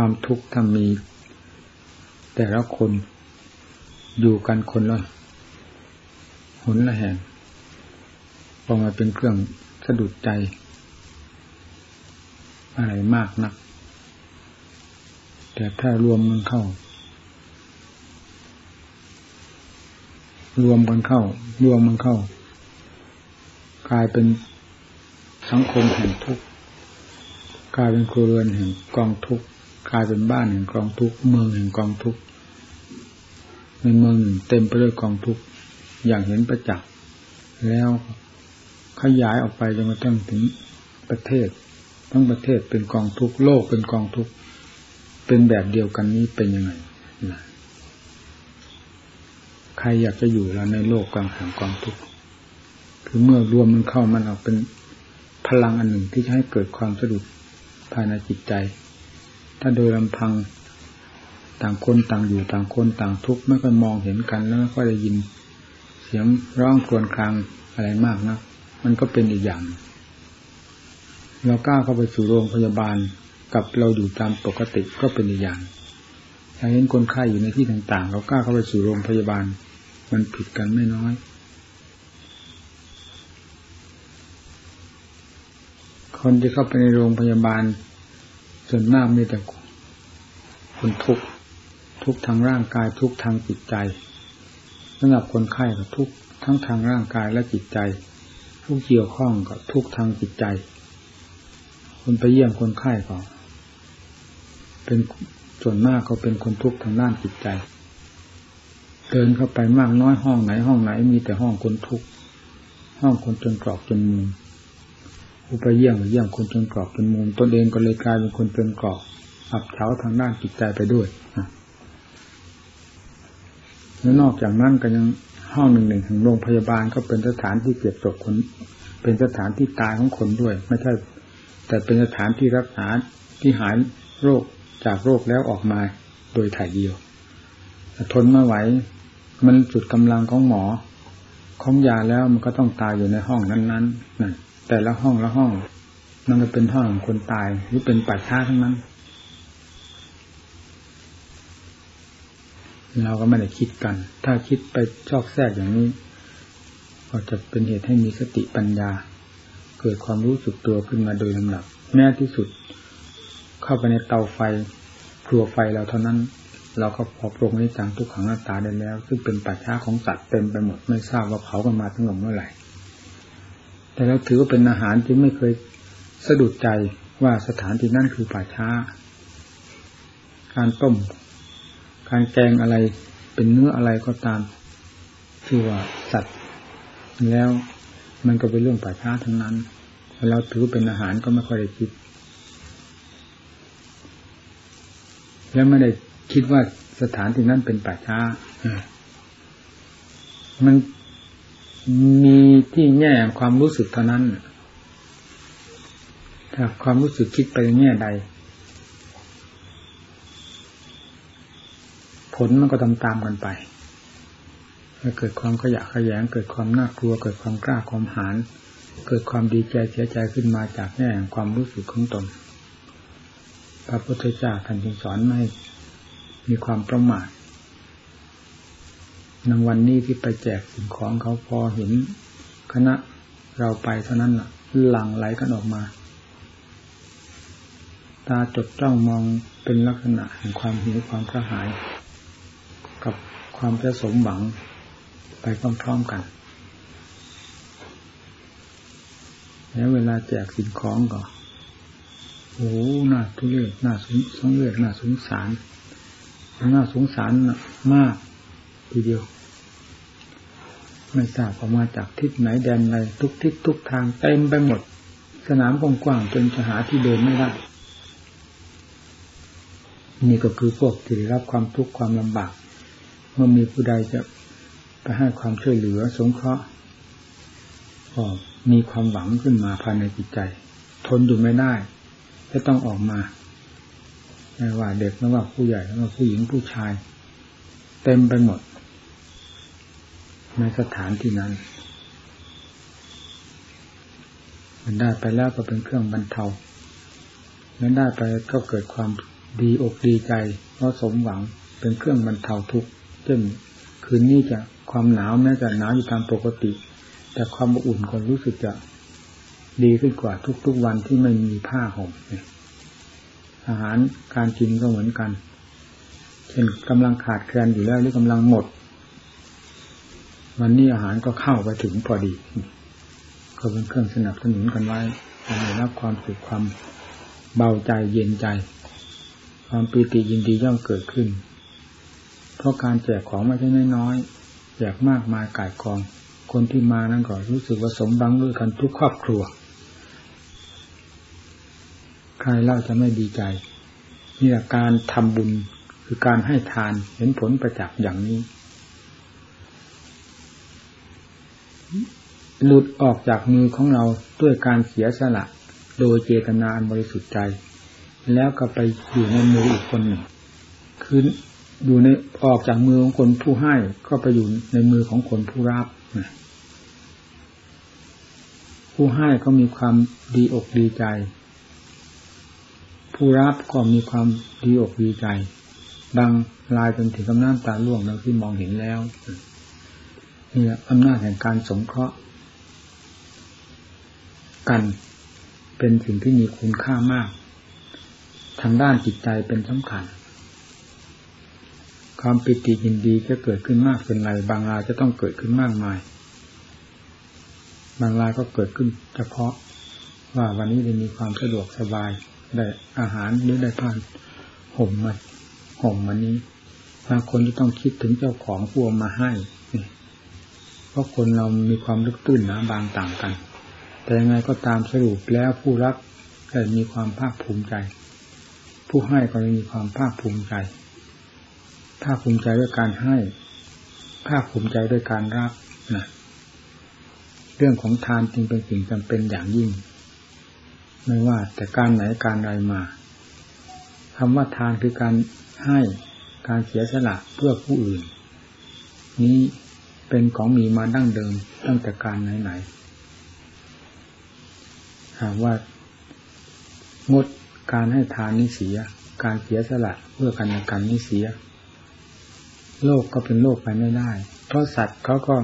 ความทุกข์ถ้ามี แต่ละคนอยู่กันคนละหนละแห่งพอมาเป็นเครื่องสะดุดใจ อะไรมากนัก แต่ถ้ารวมมันเข้า รวมกันเข้า รวมมันเข้า กลายเป็นสังคมแห่งทุกข์กลายเป็นครัวเรือนแห่งกองทุกข์ กลายเป็นบ้านแห่งกองทุกข์เมืองแห่งกองทุกข์ในเมืองเต็มไปด้วยกองทุกข์อย่างเห็นประจักษ์แล้วขยายออกไปจนกระทั่งถึงประเทศ ทั้งประเทศเป็นกองทุกโลกเป็นกองทุกเป็นแบบเดียวกันนี้เป็นยังไงนะใครอยากจะอยู่แล้วในโลกกลางแห่งกองทุกคือเมื่อรวมมันเข้ามันออกเป็นพลังอันหนึ่งที่จะให้เกิดความสะดุดภายในจิตใจ ถ้าโดยลำพังต่างคนต่างอยู่ต่างคนต่างทุกข์ไม่ค่อยมองเห็นกันแล้วก็ได้ยิน เสียงร้องครวญครางอะไรมากนะมันก็เป็นอีกอย่าง เรากล้าเข้าไปสู่โรงพยาบาลกับเราอยู่ตามปกติก็เป็นอีกอย่างถ้าเห็นคนไข้อยู่ในที่ต่างๆ เรากล้าเข้าไปสู่โรงพยาบาล มันผิดกันไม่น้อย คนที่เข้าไปในโรงพยาบาล ส่วนมากมีแต่คนทุกข์ทุกทางร่างกายทุกทางจิตใจสำหรับคนไข้ก็ทุกทั้งทางร่างกายและจิตใจทุกเกี่ยวข้องกับทุกทางจิตใจ คนไปเยี่ยมคนไข้ก็เป็นส่วนมากก็เป็นคนทุกข์ทางด้านจิตใจ เดินเข้าไปมากน้อยห้องไหนห้องไหน มีแต่ห้องคนทุกข์ห้องคนจนกรอกจนมุม ไปเยี่ยมเยี่ยมคนจนกรอกจนมุมตนเองก็เลยกลายเป็นคนจนกรอกอับเฉาทางด้านจิตใจไปด้วยแล้วนอกจากนั้นก็ยังห้องหนึ่งหนึ่งของโรงพยาบาลก็เป็นสถานที่เก็บศพคน เป็นสถานที่ตายของคนด้วย ไม่ใช่ แต่เป็นสถานที่รักษาที่หายโรคจากโรคแล้วออกมาโดยถ่ายเดียวทนไม่ไหว มันจุดกำลังของหมอ ของยาแล้วมันก็ต้องตายอยู่ในห้องนั้นๆนั่น แต่ละห้องละห้องมันก็เป็นห้องของคนตายหรือเป็นป่าช้าทั้งนั้น เราก็ไม่ได้คิดกัน ถ้าคิดไปชอกแทรกอย่างนี้ ก็จะเป็นเหตุให้มีสติปัญญา เกิดความรู้สึกตัวขึ้นมาโดยลำดับ แม้ที่สุด เข้าไปในเตาไฟครัวไฟเราเท่านั้น เราก็พอปรงในจังทุกขังหน้าตาได้แล้ว ซึ่งเป็นป่าช้าของสัตว์เต็มไปหมดไม่ทราบว่าเผากันมาทั้งหมดเมื่อไหร่ แต่เราถือว่าเป็นอาหารที่ไม่เคยสะดุดใจว่าสถานที่นั่นคือป่าช้า การต้ม การแกงอะไรเป็นเนื้ออะไรก็ตามที่ว่าสัตว์ แล้วมันก็เป็นเรื่องป่าช้าทั้งนั้นแล้วถือเป็นอาหารก็ไม่ค่อยได้คิด แล้วไม่ได้คิดว่าสถานที่นั้นเป็นป่าช้า มัน มีที่แง่ความรู้สึกเท่านั้นถ้าความรู้สึกคิดไปแง่ใด ผลมันก็ตามตามกันไปถ้เกิดความขยะขยง เกิดความน่ากลัว เกิดความกล้าความหาญเกิดความดีใจเสียใจขึ้นมาจากแง่ความรู้สึกของตนพระพุทธเจ้าท่านจึงสอนไม่มีความประมาท ในวันนี้ที่ไปแจกสิ่งของเขาพอเห็นคณะเราไปเท่านั้นหลั่งไหลกันออกมา ตาจดจ้องมองเป็นลักษณะแห่งความหิวความกระหาย กับความจะสมหวังไปพร้อมๆกัน แล้วเวลาแจกสิ่งของก็โอ้หน่าทุเรศน่าสงสงเรศน่าสงสาร หน่าสงสารมากทีเดียว ไม่ทราบออกมาจากทิศไหนแดนใดทุกทิศทุกทางเต็มไปหมด สนามกว้างๆจนจะหาที่เดินไม่ได้นี่ก็คือพวกที่รับความทุกข์ความลำบากเมื่อมีผู้ใดจะไปให้ความช่วยเหลือสงเคราะห์ก็มีความหวังขึ้นมาภายในจิตใจ ทนอยู่ไม่ได้จะต้องออกมาไม่ว่าเด็กไม่ว่าผู้ใหญ่ไม่ว่าผู้หญิงผู้ชาย เต็มไปหมด ในสถานที่นั้น มันได้ไปแล้วก็เป็นเครื่องบรรเทาไม่ได้ไปก็เกิดความดีอกดีใจ เพราะสมหวังเป็นเครื่องบรรเทาทุกข์เช่นคืนนี้จะความหนาวแม้จะหนาวอยู่ตามปกติ แต่ความอุ่นก็รู้สึกจะดีขึ้นกว่าทุกๆวันที่ไม่มีผ้าห่มอาหารการกินก็เหมือนกัน เช่นกำลังขาดแคลนอยู่แล้วหรือกำลังหมด วันนี้อาหารก็เข้าไปถึงพอดี ก็เป็นเครื่องสนับสนุนกันไว้ได้รับความสุขความเบาใจเย็นใจ ความปีติยินดีย่อมเกิดขึ้น เพราะการแจกของไม่ใช่น้อยๆแจกมากมายกายกอง คนที่มานั้นก็รู้สึกว่าสมบังด้วยกันทุกครอบครัว ใครเล่าจะไม่ดีใจนี่แหละการทำบุญคือการให้ทานเห็นผลประจักษ์อย่างนี้ หลุดออกจากมือของเราด้วยการเสียสละ โดยเจตนาบริสุทธิ์ใจ แล้วก็ไปอยู่ในมืออีกคนหนึ่งคืออยู่ในออกจากมือของคนผู้ให้ก็ไปอยู่ในมือของคนผู้รับผู้ให้ก็มีความดีอกดีใจ ผู้รับก็มีความดีอกดีใจดังลายจนถึงกำน้ำตาล่วงเราที่มองเห็นแล้ว นี่อำนาจแห่งการสงเคราะห์ กันเป็นสิ่งที่มีคุณค่ามาก ทางด้านจิตใจเป็นสำคัญ ความปิติยินดีจะเกิดขึ้นมากเป็นไรบางรายจะต้องเกิดขึ้นมากมาย บางรายก็เกิดขึ้นเฉพาะว่าวันนี้ได้มีความสะดวกสบาย ได้อาหารหรือได้ผ่านห่มมาห่มวันนี้บางคนจะต้องคิดถึงเจ้าของผู้มาให้ ราะคนเรามีความลึกตื้นนะบางต่างกัน แต่ยังไงก็ตามสรุปแล้วผู้รับก็มีความภาคภูมิใจ ผู้ให้ก็มีความภาคภูมิใจ ภาคภูมิใจด้วยการให้ ภาคภูมิใจด้วยการรับนะเรื่องของทานจึงเป็นสิ่งจำเป็นอย่างยิ่ง ไม่ว่าแต่การไหนการใดมาคำว่าทานคือการให้การเสียสละเพื่อผู้อื่น นี้ เป็นของมีมาดั้งเดิมตั้งแต่การไหนๆหากว่างดการให้ทานนี้เสีย การเสียสละเพื่อกันกันนี้เสีย โลกก็เป็นโลกไปไม่ได้ เพราะสัตว์เขาก็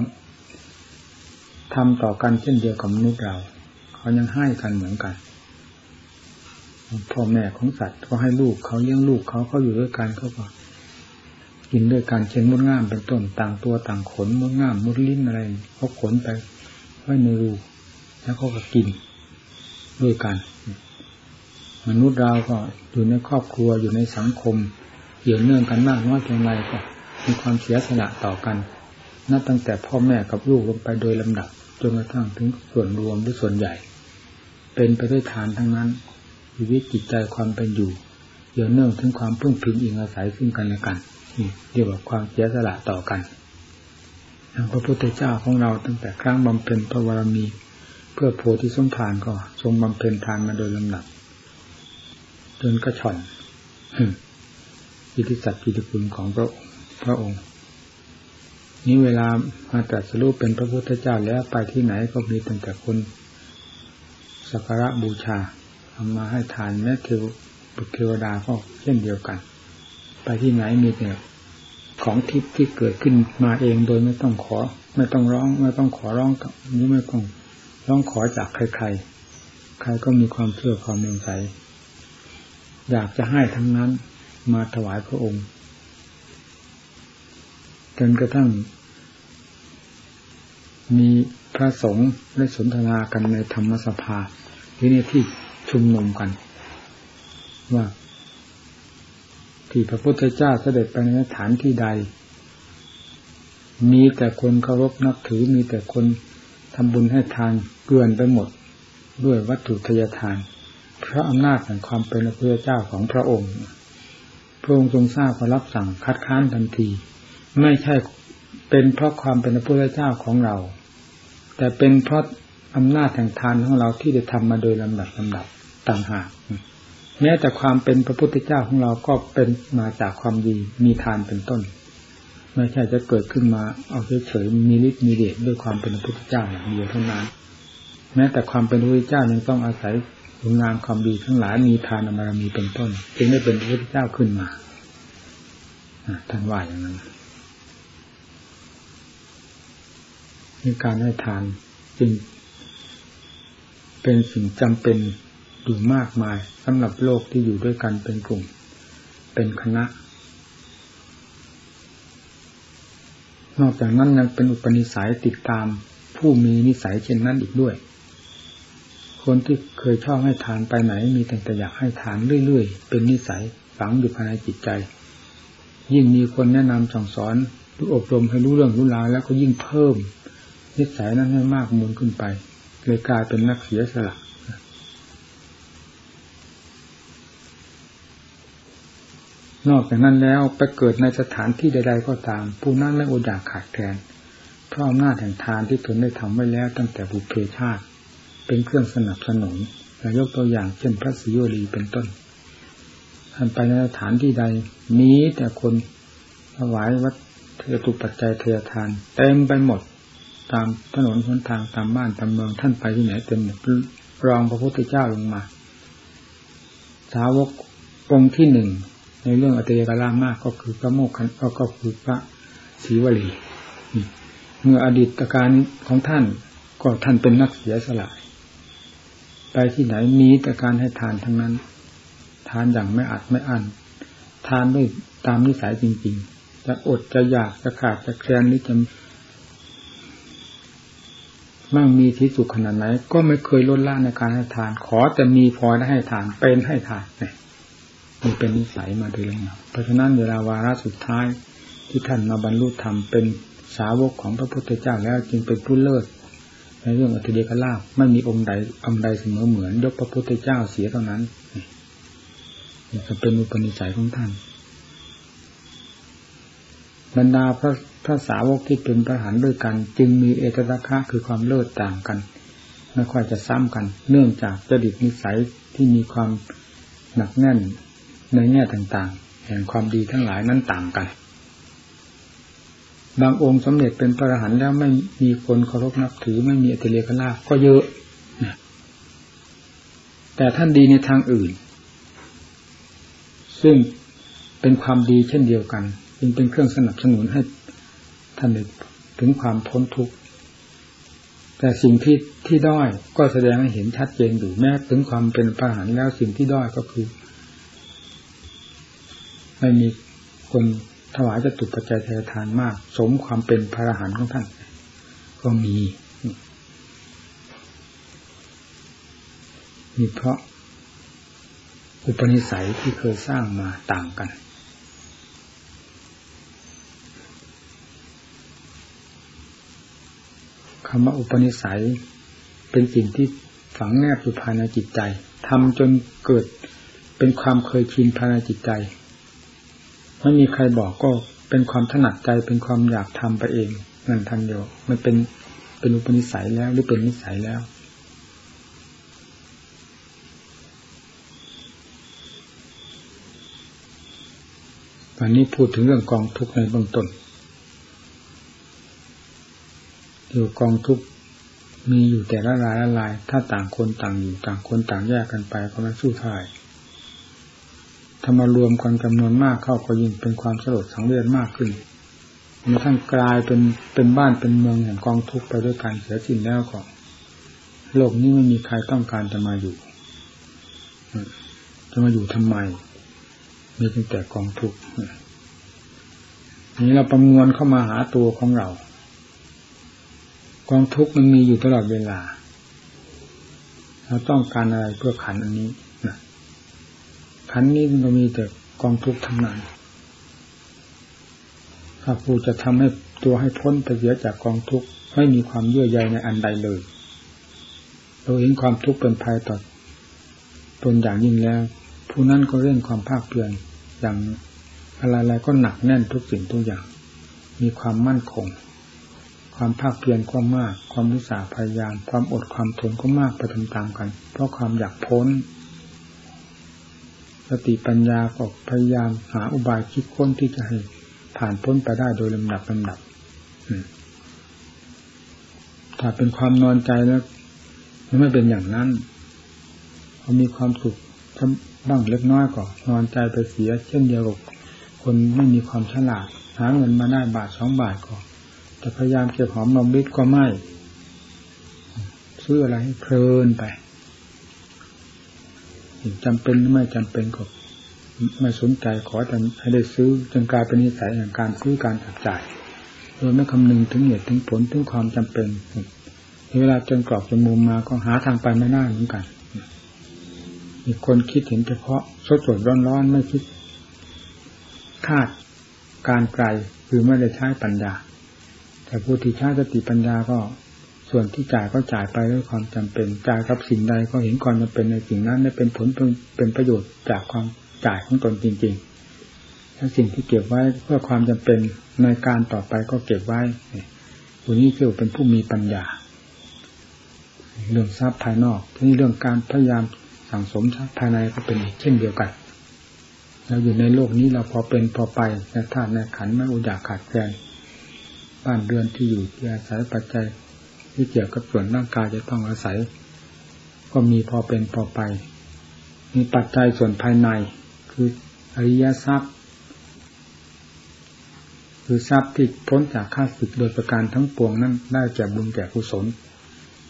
ทำต่อกันเช่นเดียวกับมนุษย์เรา เขายังให้กันเหมือนกันพ่อแม่ของสัตว์ก็ให้ลูกเขาเลี้ยงลูกเขาเขาอยู่ด้วยกันเขาก็ กินด้วยกันเช่นมดง่ามเป็นต้นต่างตัวต่างขนมดง่ามมดลิ้นอะไรเขาขนไปไว้ในรูแล้วเขาก็กินด้วยกัน มนุษย์เราก็อยู่ในครอบครัวอยู่ในสังคมเกี่ยวเนื่องกันมากน้อยเพียงไรก็มีความเสียสละต่อกันนับตั้งแต่พ่อแม่กับลูกลงไปโดยลำดับจนกระทั่งถึงส่วนรวมหรือส่วนใหญ่ เป็นไปด้วยฐานทั้งนั้นชีวิตจิตใจความเป็นอยู่เกี่ยวเนื่องถึงความพึ่งพิงอิงอาศัยซึ่งกันและกัน นี่เรียกว่าความเสียสละต่อกันพระพุทธเจ้าของเราตั้งแต่ครั้งบำเพ็ญพระวรมี เพื่อโพธิสมภารก็ทรงบำเพ็ญทานมาโดยลำดับ จนกระชอนอิทธิสัตว์กิติคุณของพระพระองค์ นี้เวลามาตรัสรู้เป็นพระพุทธเจ้าแล้วไปที่ไหนก็มีตั้งแต่คนสักการะบูชาทำมาให้ทานแม้เทวบุตรเทวดาก็เช่นเดียวกัน ไปที่ไหนมีแต่ของทิพย์ที่เกิดขึ้นมาเองโดยไม่ต้องขอ ไม่ต้องร้อง ไม่ต้องขอร้องกับนี้ไม่ต้องร้องขอจากใครๆใครก็มีความเชื่อความเมืองใสอยากจะให้ทั้งนั้นมาถวายพระองค์จนกระทั่ง มีพระสงฆ์ได้สนทนากันในธรรมสภาที่นี่ที่ชุมนุมกัน ว่า ที่พระพุทธเจ้าเสด็จไปในฐานที่ใด มีแต่คนเคารพนับถือมีแต่คนทำบุญให้ทานเกลื่อนไปหมด ด้วยวัตถุทยทาน เพราะอำนาจแห่งความเป็นพระพุทธเจ้าของพระองค์ พระองค์ทรงทราบก็รับสั่งคัดค้านทันที ไม่ใช่เป็นเพราะความเป็นพระพุทธเจ้าของเรา แต่เป็นเพราะอำนาจแห่งทานของเราที่ได้ทำมาโดยลำดับลำดับต่างหาก แม้แต่ความเป็นพระพุทธเจ้าของเราก็เป็นมาจากความดีมีทานเป็นต้น ไม่ใช่จะเกิดขึ้นมาเอาเฉยๆมีฤทธิ์มีเดชด้วยความเป็นพระพุทธเจ้าอย่างเดียวเท่านั้นแม้แต่ความเป็นพระพุทธเจ้ายังต้องอาศัยคุณงามความดีทั้งหลายมีทานบารมีเป็นต้น จึงได้เป็นพระพุทธเจ้าขึ้นมาท่านว่าอย่างนั้นมีการให้ทานจึงเป็นสิ่งจำเป็น อยู่มากมายสำหรับโลกที่อยู่ด้วยกันเป็นกลุ่ม เป็นคณะ นอกจากนั้นยังเป็นอุปนิสัยติดตามผู้มีนิสัยเช่นนั้นอีกด้วย คนที่เคยชอบให้ทานไปไหน มีแต่อยากให้ทานเรื่อยๆ เป็นนิสัยฝังอยู่ภายในจิตใจ ยิ่งมีคนแนะนำสั่งสอนหรืออบรมให้รู้เรื่องรู้ราวแล้วก็ยิ่งเพิ่ม นิสัยนั้นให้มากมูลขึ้นไปเลยกลายเป็นนักเสียสละ นอกจากนั้นแล้วไปเกิดในสถานที่ใด ๆ ก็ตาม ผู้นั้นไม่อดอยากขาดแคลนเพราะอำนาจแห่งทานที่ตนได้ทำไว้แล้ว ตั้งแต่บุพเพชาติ เป็นเครื่องสนับสนุนยกตัวอย่างเช่นพระสิโยรีเป็นต้นท่านไปในสถานที่ใดมีแต่คนถวายวัดเทตุปัจจัยเททาน เต็มไปหมดตามถนนหนทางตามบ้านตามเมืองท่านไปที่ไหนเต็มรองพระพุทธเจ้าลงมา สาวกองค์ที่หนึ่ง ในเรื่องอัตยกรามากก็คือพระโมกขันก็คือพระศรีวลีเมื่ออดีตการของท่านก็ท่านเป็นนักเสียสละไปที่ไหนมีแต่การให้ทานทั้งนั้น ทานอย่างไม่อัดไม่อั้นทานด้วยตามนิสัยจริง ๆ จะอดจะอยากจะขาดจะแคลนนี้จะมั่งมีที่สุขขนาดไหน ก็ไม่เคยลดละในการให้ทาน ขอจะมีพอได้ให้ทานเป็นให้ทานเนี่ย มันเป็นนิสัยมาโดยลำดับเพราะฉะนั้นเวลาวาระสุดท้ายที่ท่านมาบรรลุธรรมเป็นสาวกของพระพุทธเจ้าแล้วจึงเป็นผู้เลิศในเรื่องอัตเดกลาภไม่มีองค์ใดองค์ใดเสมอเหมือนยกพระพุทธเจ้าเสียเท่านั้นนี่จะเป็นอุปนิสัยของท่าน บรรดาพระพระสาวกที่เป็นพระหันด้วยกัน จึงมีเอกลักษณ์คือความเลิศต่างกันไม่ค่อยจะซ้ำกัน เนื่องจากจดิตนิสัยที่มีความหนักแน่น ในแง่ต่างๆ แห่งความดีทั้งหลายนั้นต่างกัน บางองค์สำเร็จเป็นพระอรหันต์แล้วไม่มีคนเคารพนับถือไม่มีอัตเลกลาก็เยอะแต่ท่านดีในทางอื่น ซึ่งเป็นความดีเช่นเดียวกัน จึงเป็นเครื่องสนับสนุนให้ท่านถึงความพ้นทุกข์ แต่สิ่งที่ที่ด้อยก็แสดงให้เห็นชัดเจนอยู่แม้ถึงความเป็นพระอรหันต์แล้วสิ่งที่ด้อยก็คือ ไม่มีคนถวายจะตุปัจจัยเททานมาก สมความเป็นพระอรหันต์ของท่าน ก็มีมีเพราะอุปนิสัยที่เคยสร้างมาต่างกัน คำว่าอุปนิสัยเป็นสิ่งที่ฝังแนบอยู่ภายในจิตใจทำจนเกิดเป็นความเคยชินภายในจิตใจ ไม่มีใครบอกก็เป็นความถนัดใจเป็นความอยากทำไปเองนั่นทันเดียวมันเป็นเป็นอุปนิสัยแล้วหรือเป็นนิสัยแล้ว วันนี้พูดถึงเรื่องกองทุกข์ในเบื้องต้นอยู่กองทุกข์มีอยู่แต่ละรายละลาย ถ้าต่างคนต่างอยู่ต่างคนต่างแยกกันไปก็ไม่สู้ทาย ถ้ามารวมกันจำนวนมากเข้าก็ยิ่งเป็นความสลดสังเวชมากขึ้นมันทั้งกลายเป็นเป็นบ้านเป็นเมืองแห่งกองทุกข์ไปด้วยกันเสียสิ้นแล้วก็โลกนี้ไม่มีใครต้องการจะมาอยู่ จะมาอยู่ทำไม มีเพียงแต่กองทุกข์นี้เราประมวลเข้ามาหาตัวของเรา กองทุกข์มันมีอยู่ตลอดเวลา เราต้องการอะไรเพื่อขันอันนี้ ขันนี้มันมีแต่กองทุกข์ทั้งนั้นถ้าผู้จะทำให้ตัวให้พ้นไปเสียจากกองทุกข์ไม่มีความเยื่อใยในอันใดเลยเราเห็นความทุกข์เป็นภัยต่อตนอย่างยิ่งแล้ว ผู้นั้นก็เร่งความภาคเพียรอย่างอะไรๆก็หนักแน่นทุกสิ่งทุกอย่าง มีความมั่นคง ความภาคเพียรก็มาก ความวิสาพยายาม ความอดความทนก็มากไปตามๆกัน เพราะความอยากพ้น สติปัญญาก็พยายามหาอุบายคิดค้นที่จะให้ผ่านพ้นไปได้โดยลำดับลำดับถ้าเป็นความนอนใจแล้วมันไม่เป็นอย่างนั้นพอมีความสุขบ้างเล็กน้อยก็นอนใจไปเสีย เช่นเดียวกับคนไม่มีความฉลาด หาเงินมาได้บาทสองบาทก็แต่พยายามเก็บหอมรอมริบก็ไม่ซื้ออะไรให้เพลินไป จำเป็นหรือไม่จำเป็นก็ไม่สนใจขอแต่ให้ได้ซื้อจนกลายเป็นนิสัยอย่างการซื้อการจับจ่ายโดยไม่คำนึงถึงเหตุถึงผลถึงความจำเป็นเวลาจนกรอบจนมุมมาก็หาทางไปไม่ได้เหมือนกันมีคนคิดเห็นเฉพาะสดสดร้อนๆไม่คิด คาดการไกลคือไม่ได้ใช้ปัญญา แต่ผู้ที่ใช้สติปัญญาก็ ส่วนที่จ่ายก็จ่ายไปด้วยความจำเป็นจ่ายกับสิ่งใดก็เห็นความจำเป็นในสิ่งนั้นได้เป็นผลเป็นประโยชน์จากความจ่ายของตนจริงๆถ้าสิ่งที่เก็บไว้เพื่อความจำเป็นในการต่อไปก็เก็บไว้ตัวนี้คือเป็นผู้มีปัญญา เรื่องทรัพย์ภายนอกทีนี้เรื่องการพยายามสั่งสมทรัพย์ภายในก็เป็นเช่นเดียวกันเราอยู่ในโลกนี้เราพอเป็นพอไปในธาตุในขันไม่อุจาขาดแคลนบ้านเรือนที่อยู่ที่อาศัยปัจจัย ที่เกี่ยวกับส่วนร่างกายจะต้องอาศัย ก็มีพอเป็นพอไป มีปัจจัยส่วนภายใน คืออริยทรัพย์ คือทรัพย์ที่พ้นจากข้าศึกโดยประการทั้งปวงนั้นได้แก่บุญแก่กุศล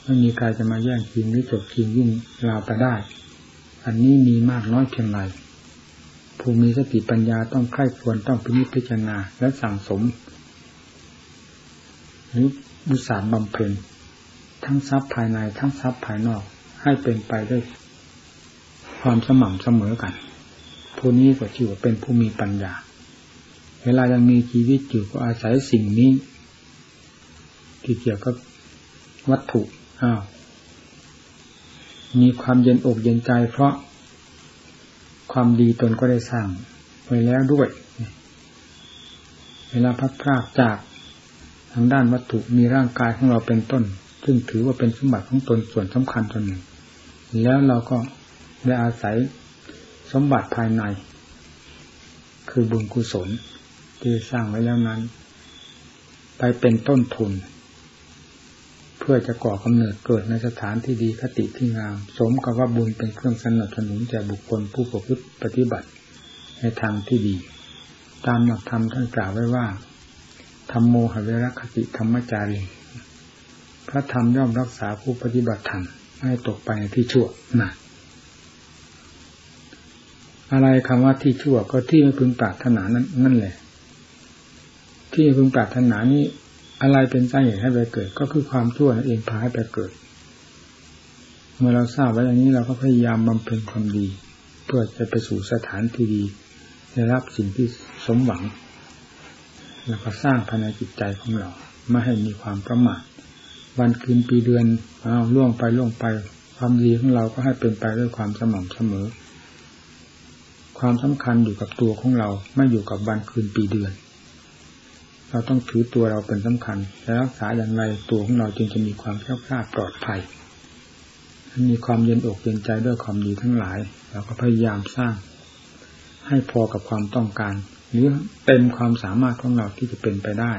ไม่มีใครจะมาแย่งชิงหรือจบชิงยิ่งราวไปได้ อันนี้มีมากน้อยเพียงไรผู้มีสติปัญญาต้องใคร่ควรต้องพิพิจารณาและสั่งสม หรือบุษาบำเพ็ญ ทั้งทรัพย์ภายใน ทั้งทรัพย์ภายนอก ให้เป็นไปด้วยความสม่ำเสมอกัน ผู้นี้ก็ชื่อว่าเป็นผู้มีปัญญา เวลายังมีชีวิตอยู่ก็อาศัยสิ่งนี้ ที่เกี่ยวกับวัตถุอ้าวมีความเย็นอกเย็นใจ เพราะความดีตนก็ได้สร้างไว้แล้วด้วย เวลาพัดพลาดจากทางด้านวัตถุมีร่างกายของเราเป็นต้น ซึ่งถือว่าเป็นสมบัติของตนส่วนสำคัญตัวหนึ่ง แล้วเราก็ได้อาศัยสมบัติภายใน คือบุญกุศลที่สร้างไว้แล้วนั้น ไปเป็นต้นทุน เพื่อจะก่อกำเนิดเกิดในสถานที่ดีคติที่งาม สมกับว่าบุญเป็นเครื่องสนับสนุนแก่บุคคลผู้ประพฤติปฏิบัติในทางที่ดี ตามหลักธรรมท่านกล่าวไว้ว่าธรรมโมหเวรคติธรรมจารี ระธรรมย่อมรักษาผู้ปฏิบัติธรรมให้ตกไปในที่ชั่วนะอะไรคำว่าที่ชั่วก็ที่ไม่พึงปรารถนานั่นนั่นแหละ ที่ไม่พึงปรารถนานี้อะไรเป็นสาเหตุให้ไปเกิด ก็คือความชั่วนั่นเองพาให้ไปเกิด เมื่อเราทราบไว้อย่างนี้เราก็พยายามบำเพ็ญความดี เพื่อจะไปสู่สถานที่ดีได้รับสิ่งที่สมหวัง แล้วก็สร้างภายในจิตใจของเราไม่ให้มีความประมาท วันคืนปีเดือนเอาล่วงไปล่วงไป ความดีของเราก็ให้เป็นไปด้วยความสม่ำเสมอ ความสำคัญอยู่กับตัวของเราไม่อยู่กับวันคืนปีเดือน เราต้องถือตัวเราเป็นสำคัญ และรักษาอย่างไรตัวของเราจึงจะมีความแข็งแกร่งปลอดภัยมีความเย็นอกเย็นใจด้วยความดีทั้งหลาย เราก็พยายามสร้าง ให้พอกับความต้องการ หรือเต็มความสามารถของเราที่จะเป็นไปได้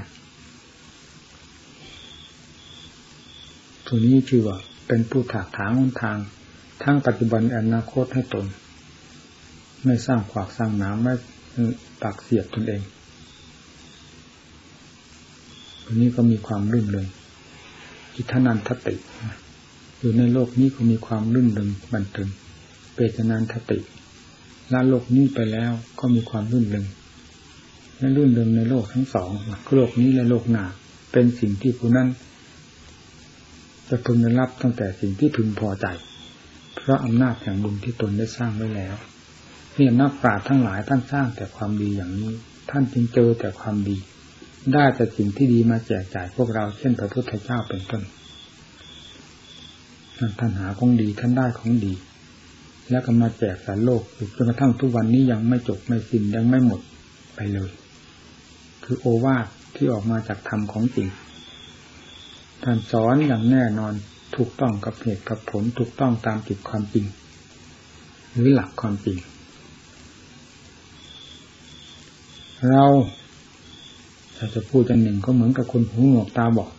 ตัวนี้ชื่อว่า เป็นผู้ถากถางนทาง ทั้งปัจจุบันอนาคตให้ตน ไม่สร้างขวากสร้างน้ำไม่ปากเสียบตนเองตัวนี้ก็มีความรื่นเลยจิตนันทติ อยู่ในโลกนี้ก็มีความรื่นเริงบันเทิงเปตนันทติละโลกนี้ไปแล้วก็มีความรื่นเริงและรื่นเริงในโลกทั้งสองโลกนี้และโลกหน้าเป็นสิ่งที่ผู้นั้น จะพึงได้รับตั้งแต่สิ่งที่พึงพอใจ เพราะอำนาจแห่งบุญที่ตนได้สร้างไว้แล้วเนี่ยนักปราชญ์ทั้งหลายท่านสร้างแต่ความดีอย่างนี้ ท่านจึงเจอแต่ความดี ได้แต่สิ่งที่ดีมาแจกจ่ายพวกเราเช่นพระพุทธเจ้าเป็นต้นท่านหาของดีท่านได้ของดี แล้วก็มาแจกสารโลกจนกระทั่งทุกวันนี้ยังไม่จบไม่สิ้นยังไม่หมดไปเลย คือโอวาทที่ออกมาจากธรรมของจริง ท่านสอนอย่างแน่นอนถูกต้องกับเหตุกับผลถูกต้องตามจิตความจริง หรือหลักความจริง เราถ้าจะพูดอันหนึ่งก็เหมือนกับคนหูหนวกตาบอด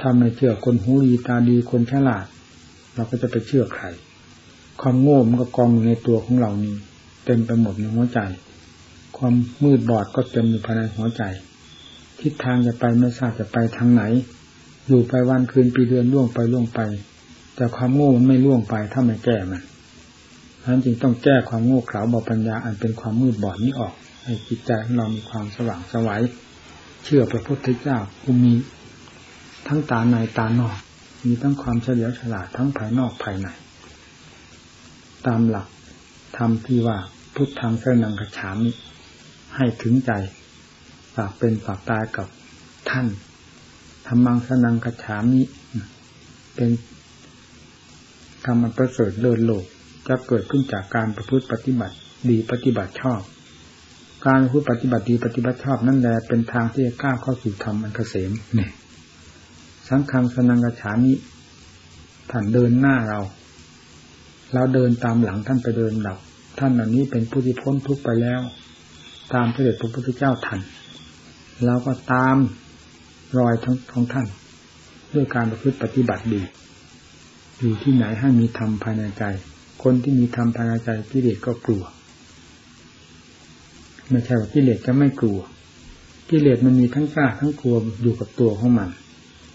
ถ้าไม่เชื่อคนหูดีตาดีคนฉลาด เราก็จะไปเชื่อใคร ความโง่มันก็กองอยู่ในตัวของเรานี่เต็มไปหมดในหัวใจ ความมืดบอดก็เต็มอยู่ภายในหัวใจ ทิศทางจะไปไม่ทราบจะไปทางไหน อยู่ไปวันคืนปีเดือนล่วงไปล่วงไป แต่ความโง่มันไม่ล่วงไปถ้าไม่แก้มันฉะนั้นจึงต้องแก้ความโง่เขลาบอปัญญาอันเป็นความมืดบอดนี้ออก ให้จิตใจของเรามีความสว่างสวัยเชื่อพระพุทธเจ้าผู้มีทั้งตาในตานอก มีทั้งความเฉลียวฉลาดทั้งภายนอกภายใน ตามหลักธรรมที่ว่าพุทธังเสนังกระฉามให้ถึงใจฝากเป็นฝากตายกับท่าน ธรรมังสนังกระฉามิ เป็นธรรมประเสริฐเลิศโลกจะเกิดขึ้นจากการประพฤติปฏิบัติดีปฏิบัติชอบ การพูดปฏิบัติดีปฏิบัติชอบนั่นแหละเป็นทางที่จะก้าวเข้าสู่ธรรมอันเกษมเนี่ยสังฆังสนังกระฉามิท่านเดินหน้าเรา เราเดินตามหลังท่านไปเดินดับ ท่านอันนี้เป็นผู้ที่พ้นทุกข์ไปแล้ว ตามพระเดชพระพุทธเจ้าทันเราก็ตาม รอยทั้งของท่าน ด้วยการประพฤติปฏิบัติดี อยู่ที่ไหนให้มีธรรมภายในใจ คนที่มีธรรมภายในใจกิเลสก็กลัวไม่ใช่ว่ากิเลสจะไม่กลัวกิเลสมันมีทั้งกล้าทั้งกลัวอยู่กับตัวของมัน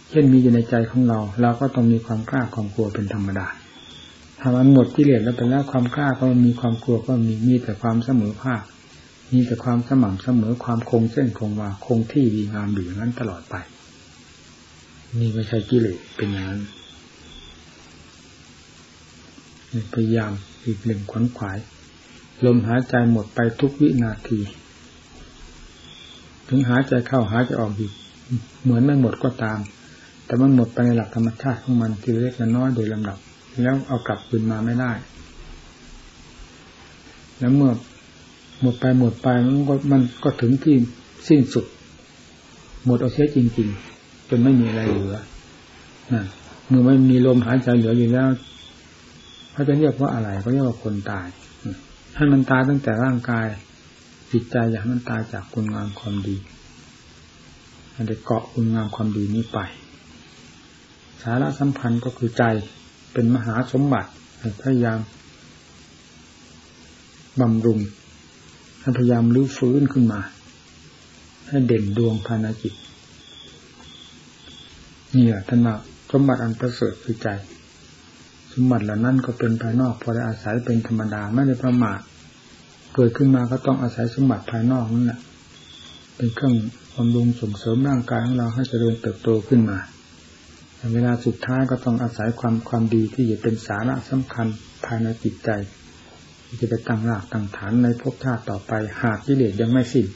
เช่นมีอยู่ในใจของเรา เราก็ต้องมีความกล้าความกลัวเป็นธรรมดาถ้ามันหมดกิเลสแล้วไปแล้วความกล้าก็มีความกลัวก็มีมีแต่ความเสมอภาค มีแต่ความสม่ำเสมอความคงเส้นคงวาคงที่ดีงามอยู่อย่างนั้นตลอดไป นี่ไม่ใช่กิเลสเป็นอย่างนั้นพยายามอีกหนึ่งขวนขวาย ลมหายใจหมดไปทุกวินาที ถึงหายใจเข้าหายใจออกอีกเหมือนไม่หมดก็ตาม แต่มันหมดไปในหลักธรรมชาติของมันทีเล็กน้อยโดยลำดับ แล้วเอากลับคืนมาไม่ได้ แล้วเมื่อ หมดไปหมดไปมันก็มันก็ถึงที่สิ้นสุด หมดเอาเสียจริง ๆ จนไม่มีอะไรเหลือนะเมื่อไม่มีลมหายใจเหลืออยู่แล้วเขาจะเรียกว่าอะไรเขาเรียกว่าคนตายให้มันตายตั้งแต่ร่างกาย จิตใจอยากมันตายจากคุณงามความดีมันได้เกาะคุณงามความดีนี้ไป สาระสัมพันธ์ก็คือใจเป็นมหาสมบัติพยายามบำรุง พยายามรื้อฟื้นขึ้นมา ให้เด่นดวงภายในจิตนี่แหละท่านว่าสมบัติอันประเสริฐคือใจ สมบัติเหล่านั้นก็เป็นภายนอกพอได้อาศัยเป็นธรรมดาไม่ได้ประมาทเกิดขึ้นมาก็ต้องอาศัยสมบัติภายนอกนั่นแหละเป็นเครื่องบำรุงส่งเสริมร่างกายของเราให้เจริญเติบโตขึ้นมาเวลาสุดท้ายก็ต้องอาศัยความความดีที่จะเป็นสาระสำคัญภายในจิตใจ จะไปตั้งรากตั้งฐานในภพชาติต่อไป หากกิเลสยังไม่สิ้น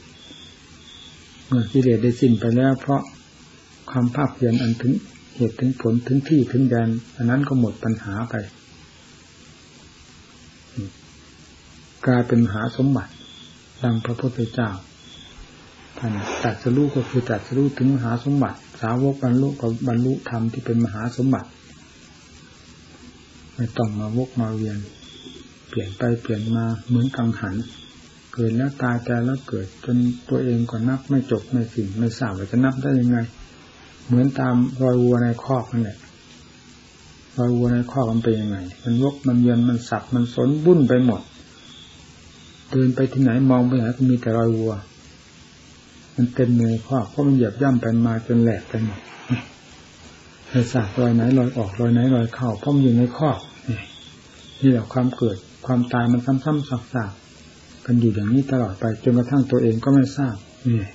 เมื่อกิเลสได้สิ้นไปแล้ว เพราะความภาคเพียรอันถึงเหตุถึงผลถึงที่ถึงแดนอันนั้นก็หมดปัญหาไป กลายเป็นมหาสมบัติ ดังพระพุทธเจ้าท่านตัดสรู้ก็คือตัดสรู้ถึงมหาสมบัติ สาวกบรรลุกับบรรลุธรรมที่เป็นมหาสมบัติ ไม่ต้องมาวกมาเวียน เปลี่ยนไปเปลี่ยนมาเหมือนกังหัน เกิดแล้วตายแต่แล้วเกิดจนตัวเองก็นับไม่จบไม่สิ้นไม่ทราบว่าจะนับได้ยังไง เหมือนตามรอยวัวในคอกนั่นแหละรอยวัวในคอกมันเป็นยังไง มันวกมันเยียนมันสับมันสนบุ่นไปหมดเดินไปที่ไหนมองไปไหนก็มีแต่รอยวัว มันเต็มเนยข้อเพราะมันเหยียบย่ำไปมาจนแหลกไปหมดเลยสากรอยไหนรอยออกรอยไหนรอยเข้าเพราะมันอยู่ในข้อนี่แหละความเกิด ความตายมันซ้ำๆซักๆกันอยู่อย่างนี้ตลอดไปจนกระทั่งตัวเองก็ไม่ทราบนี่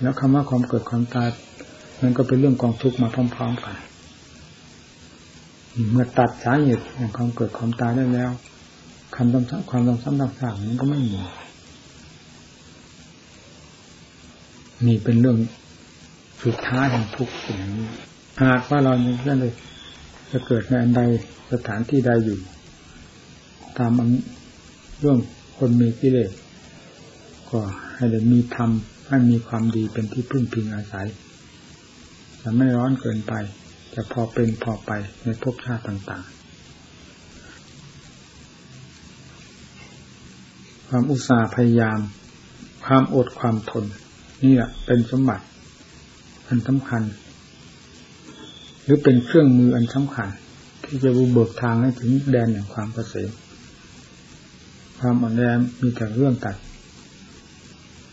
แล้วคำว่าความเกิดความตายมันก็เป็นเรื่องกองทุกข์มาพร้อมๆกันเมื่อตัดสาเหตุแห่งความเกิดความตายได้แล้วคำต้องความต้องซ้ำต้องซากนั้นก็ไม่มีนี่เป็นเรื่องสุดท้ายของทุกสิ่งนี้หากว่าเราเนี่ยเลย จะเกิดในอันใดสถานที่ใดอยู่ ตามเรื่องคนมีกิเลสก็ให้ได้มีธรรมให้มีความดีเป็นที่พึ่งพิงอาศัยจะไม่ร้อนเกินไปจะพอเป็นพอไปในภพชาติต่างๆ ความอุตสาห์พยายาม ความอดความทน นี่แหละเป็นสมบัติอันสำคัญ หรือเป็นเครื่องมืออันสำคัญ ที่จะบุเบิกทางให้ถึงแดนแห่งความเกษมความอ่อนแอมีแต่เรื่องตัด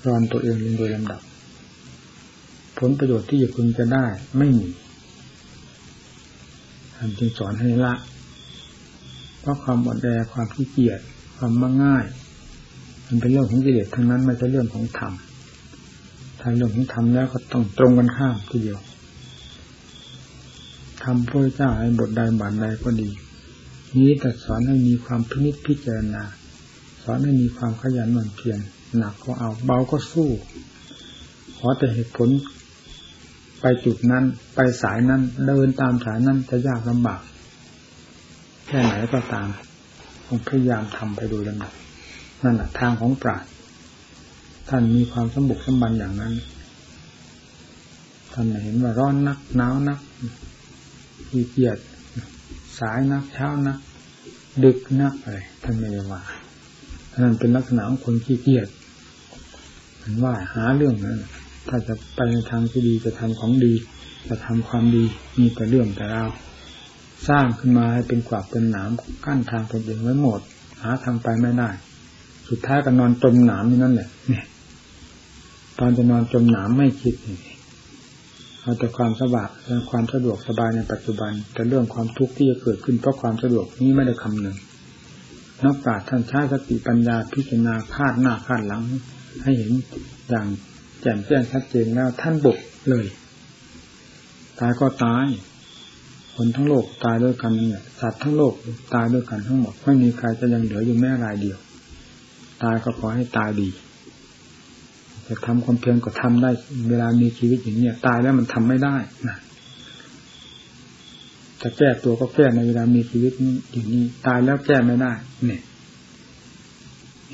รอนตัวเองลงโดยลำดับ ผลประโยชน์ที่จะพึงจะได้ไม่มีท่านจึงสอนให้ละ เพราะความอ่อนแอความขี้เกียจความมักง่าย มันเป็นเรื่องของกิเลสทั้งนั้นไม่ใช่เรื่องของธรรมถ้าเรื่องของธรรมแล้วก็ต้องตรงกันข้ามทีเดียว ทำพระเจ้าให้บทใดบาทใดก็ดี นี้แต่สอนให้มีความพินิจพิจารณา สอนให้มีความขยันหมั่นเพียรหนักก็เอาเบาก็สู้ ขอแต่เหตุผล ไปจุดนั้น ไปสายนั้น เดินตามสายนั้นจะยากลำบาก แค่ไหนก็ตามผมพยายามทำไปดูลำดับนั่นแหละทางของปราชญ์ท่านมีความสมบุกสมบันอย่างนั้นท่านเห็นว่าร้อนนักหนาวนัก ขี้เกียจสายนักเช้านัก ดึกนักอะไรท่านไม่ได้ว่านั่นเป็นลักษณะของคนขี้เกียจมันว่าหาเรื่องนั้นถ้าจะไปในทางที่ดีจะทำของดี จะทำความดีมีแต่เรื่องแต่เราสร้างขึ้นมาให้เป็นกวาดเป็นหนามกั้นทางตนเองไว้หมด หาทางไปไม่ได้ สุดท้ายก็นอนจมหนามนี่นั่นแหละเนี่ยตอนจะนอนจมหนามไม่คิด เอาแต่ความสบายและความสะดวกสบายในปัจจุบัน แต่เรื่องความทุกข์ที่จะเกิดขึ้นเพราะความสะดวกนี้ไม่ได้คำหนึ่งนักปราชญ์ท่านใช้สติปัญญาพิจารณาคาดหน้าคาดหลัง ให้เห็นอย่างแจ่มแจ้งชัดเจนแล้วท่านบุกเลย ตายก็ตาย คนทั้งโลกตายด้วยกันเนี่ยสัตว์ทั้งโลกตายด้วยกันทั้งหมดไม่มีใครจะยังเหลืออยู่แม้รายเดียว ตายก็ขอให้ตายดี จะทำความเพียรก็ทำได้ เวลามีชีวิตอย่างนี้ตายแล้วมันทำไม่ได้นะจะแก้ตัวก็แก้ในเวลามีชีวิตนี้อย่างนี้ ตายแล้วแก้ไม่ได้ เนี่ย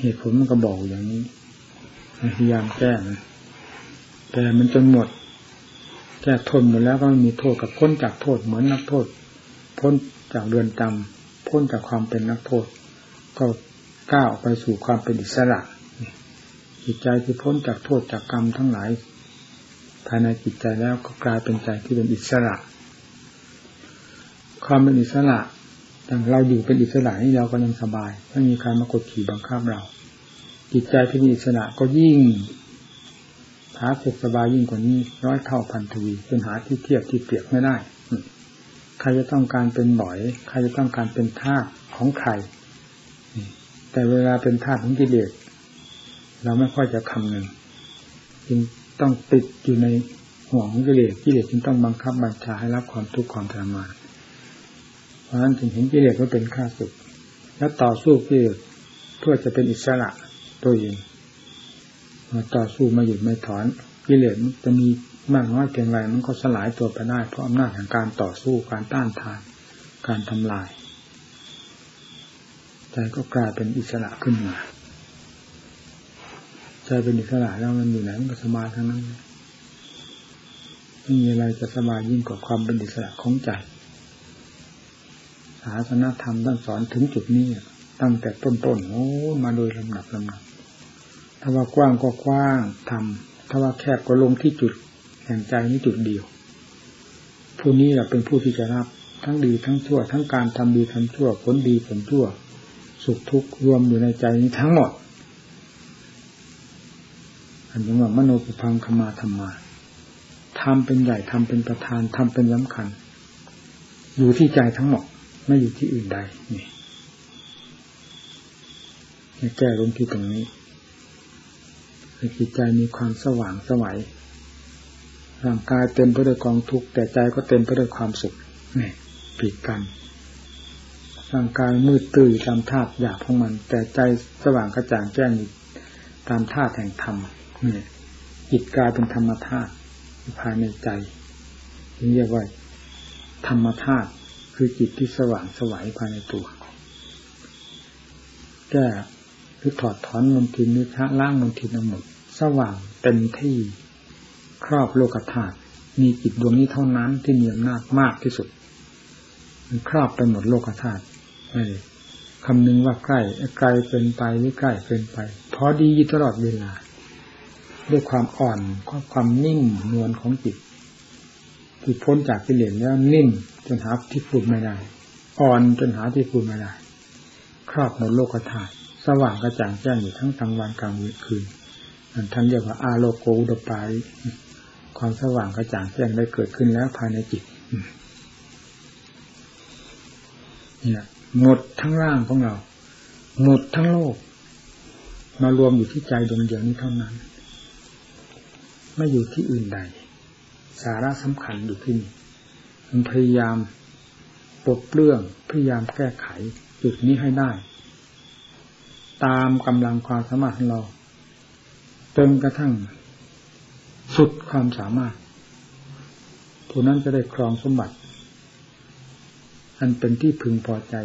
เหตุผลมันก็บอกอย่างนี้พยายามแก้นะแต่มันจนหมดแก้ทนหมดแล้วก็มีโทษกับพ้นจากโทษเหมือนนักโทษ พ้นจากเรือนจำพ้นจากความเป็นนักโทษ ก็ก้าวไปสู่ความเป็นอิสระ จิตใจที่พ้นจากโทษจากกรรมทั้งหลาย ภายในจิตใจแล้วก็กลายเป็นใจที่เป็นอิสระ ความเป็นอิสระอย่างเราอยู่เป็นอิสระนี่เราก็ยังสบายไม่มีใครมากดขี่บังคับเรา จิตใจที่มีอิสระก็ยิ่งหาสุขสบายยิ่งกว่านี้ร้อยเท่าพันทวีเป็นหาที่เทียบที่เปรียบไม่ได้ใครจะต้องการเป็นบ่อย ใครจะต้องการเป็นทาสของใคร แต่เวลาเป็นทาสของกิเลส เราไม่ค่อยจะคำหนึ่งจึงต้องติดอยู่ในห่วงของกิเลสกิเลสจึงต้องบังคับบัญชาให้รับความทุกข์ความทรมานเพราะฉะนั้นจึงเห็นกิเลสว่าเป็นข้าศึกและต่อสู้กิเลสเพื่อจะเป็นอิสระตัวเองมาต่อสู้มาหยุดไม่ถอนกิเลสจะมีมากน้อยเพียงไรมันก็สลายตัวไปได้เพราะอำนาจแห่งการต่อสู้การต้านทาน การทำลายใจก็กลายเป็นอิสระขึ้นมา ใจเป็นอิสระแล้วมันอยู่ไหนมันก็สบายทั้งนั้นไม่มีอะไรจะสบายยิ่งกว่าความเป็นอิสระของใจศาสนาธรรมท่านสอนถึงจุดนี้ตั้งแต่ต้นๆโอ้มาโดยลำดับลำดับถ้าว่ากว้างก็กว้างทำถ้าว่าแคบก็ลงที่จุดแห่งใจนี้จุดเดียว ผู้นี้แหละเป็นผู้ที่จะรับทั้งดีทั้งชั่ว ทั้งการทำดีทำชั่วผลดีผลชั่ว สุขทุกข์รวมอยู่ในใจนี้ทั้งหมด อันนี้ว่ามโนปุพังขมาธรรมาทำเป็นใหญ่ทำเป็นประธานทำเป็นสำคัญ อยู่ที่ใจทั้งหมดไม่อยู่ที่อื่นใดนี่แก้ลงที่ตรงนี้ให้จิตใจมีความสว่างสวัยร่างกายเต็มไปด้วยกองทุกข์แต่ใจก็เต็มไปด้วยความสุขนี่ผิดกันร่างกายมืดตื้อตามธาตุหยาบของมัน แต่ใจสว่างกระจ่างแจ้งตามธาตุแห่งธรรม จิตกลายเป็นธรรมธาตุภายในใจเรียกว่าธรรมธาตุคือจิตที่สว่างสวัยภายในตัวแก้หรือถอดถอนมลทินนิชะล้างมลทินทั้งหมด สว่างเต็มที่ครอบโลกธาตุมีจิตดวงนี้เท่านั้นที่มีอำนาจมากที่สุด มันครอบไปหมดโลกธาตุไม่คำนึงว่าใกล้ไกลเกินไปหรือใกล้เกินไปพอดีตลอดเวลา ด้วยความอ่อนความนิ่งนวลของจิตที่พ้นจากกิเลสแล้วนิ่งจนหาที่พูดไม่ได้อ่อนจนหาที่พูดไม่ได้ ครอบหมดโลกธาตุสว่างกระจ่างแจ้งอยู่ทั้งกลางวันกลางคืนท่านเรียกว่าอาโลโกอุดปาริความสว่างกระจ่างแจ้งได้เกิดขึ้นแล้วภายในจิตเนี่ยหมดทั้งร่างของเรา หมดทั้งโลก มารวมอยู่ที่ใจดวงเดียวนี้เท่านั้น ไม่อยู่ที่อื่นใด สาระสำคัญอยู่ที่นี่มันพยายามปลดเปลื้องพยายามแก้ไขจุดนี้ให้ได้ ตามกำลังความสามารถของเราจนกระทั่ง สุดความสามารถผู้นั้นจะได้ครองสมบัติ อันเป็นที่พึงพอใจ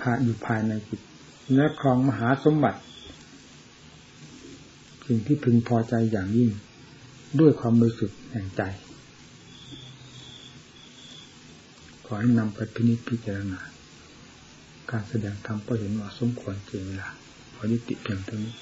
ภาอยู่ภายในจิตและครองมหาสมบัติ สิ่งที่พึงพอใจอย่างยิ่ง ด้วยความรู้สึกแห่งใจ ขอให้นำไปพินิจพิจารณา การแสดงธรรมก็เห็นว่าสมควรเจเวลาขอยุติเพียงเท่านี้